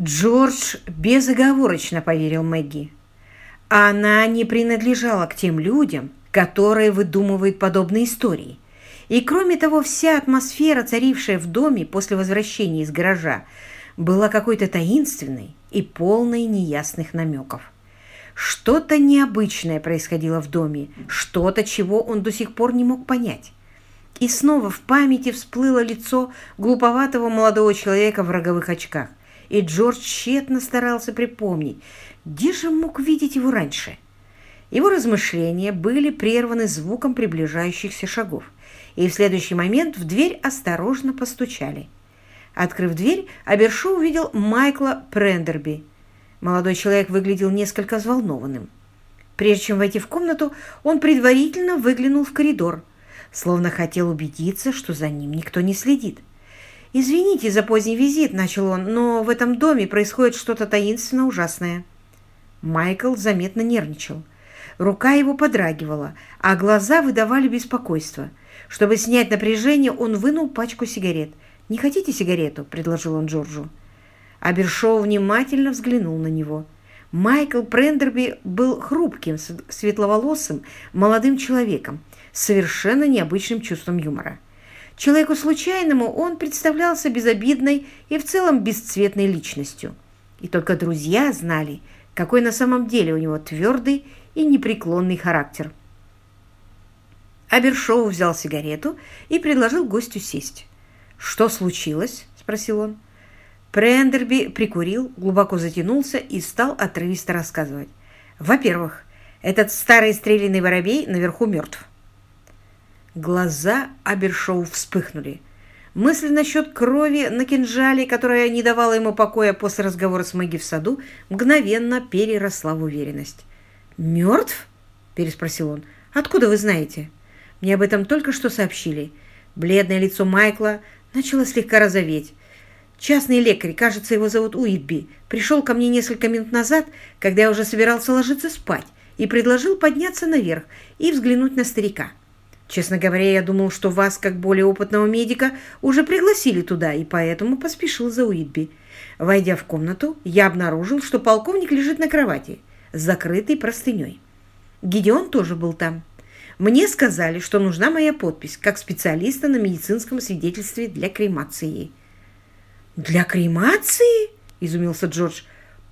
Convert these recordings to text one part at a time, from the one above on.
Джордж безоговорочно поверил Мэгги. Она не принадлежала к тем людям, которые выдумывают подобные истории. И кроме того, вся атмосфера, царившая в доме после возвращения из гаража, была какой-то таинственной и полной неясных намеков. Что-то необычное происходило в доме, что-то, чего он до сих пор не мог понять. И снова в памяти всплыло лицо глуповатого молодого человека в роговых очках, и Джордж тщетно старался припомнить, где же мог видеть его раньше. Его размышления были прерваны звуком приближающихся шагов, и в следующий момент в дверь осторожно постучали. Открыв дверь, Абершо увидел Майкла Прендерби. Молодой человек выглядел несколько взволнованным. Прежде чем войти в комнату, он предварительно выглянул в коридор, словно хотел убедиться, что за ним никто не следит. «Извините за поздний визит», — начал он, «но в этом доме происходит что-то таинственно ужасное». Майкл заметно нервничал. Рука его подрагивала, а глаза выдавали беспокойство. Чтобы снять напряжение, он вынул пачку сигарет. «Не хотите сигарету?» – предложил он Джорджу. Абершоу внимательно взглянул на него. Майкл Прендерби был хрупким, светловолосым, молодым человеком с совершенно необычным чувством юмора. Человеку случайному он представлялся безобидной и в целом бесцветной личностью. И только друзья знали, какой на самом деле у него твердый и непреклонный характер. Абершоу взял сигарету и предложил гостю сесть. «Что случилось?» – спросил он. Прендерби прикурил, глубоко затянулся и стал отрывисто рассказывать. «Во-первых, этот старый стрелянный воробей наверху мертв». Глаза Абершоу вспыхнули. Мысль насчет крови на кинжале, которая не давала ему покоя после разговора с Мэгги в саду, мгновенно переросла в уверенность. «Мертв?» – переспросил он. «Откуда вы знаете?» «Мне об этом только что сообщили». Бледное лицо Майкла начало слегка розоветь. Частный лекарь, кажется, его зовут Уитби, пришел ко мне несколько минут назад, когда я уже собирался ложиться спать, и предложил подняться наверх и взглянуть на старика. Честно говоря, я думал, что вас, как более опытного медика, уже пригласили туда, и поэтому поспешил за Уитби. Войдя в комнату, я обнаружил, что полковник лежит на кровати – закрытой простыней. Гидеон тоже был там. Мне сказали, что нужна моя подпись, как специалиста на медицинском свидетельстве для кремации. «Для кремации?» – изумился Джордж.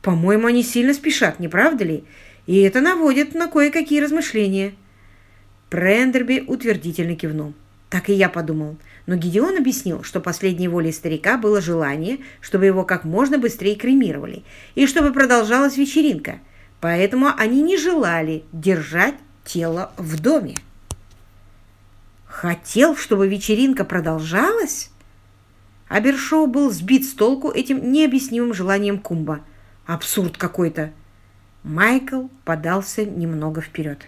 «По-моему, они сильно спешат, не правда ли? И это наводит на кое-какие размышления». Прендерби утвердительно кивнул. Так и я подумал. Но Гидеон объяснил, что последней волей старика было желание, чтобы его как можно быстрее кремировали, и чтобы продолжалась вечеринка – поэтому они не желали держать тело в доме. Хотел, чтобы вечеринка продолжалась? Абершоу был сбит с толку этим необъяснимым желанием Кумба. Абсурд какой-то. Майкл подался немного вперед.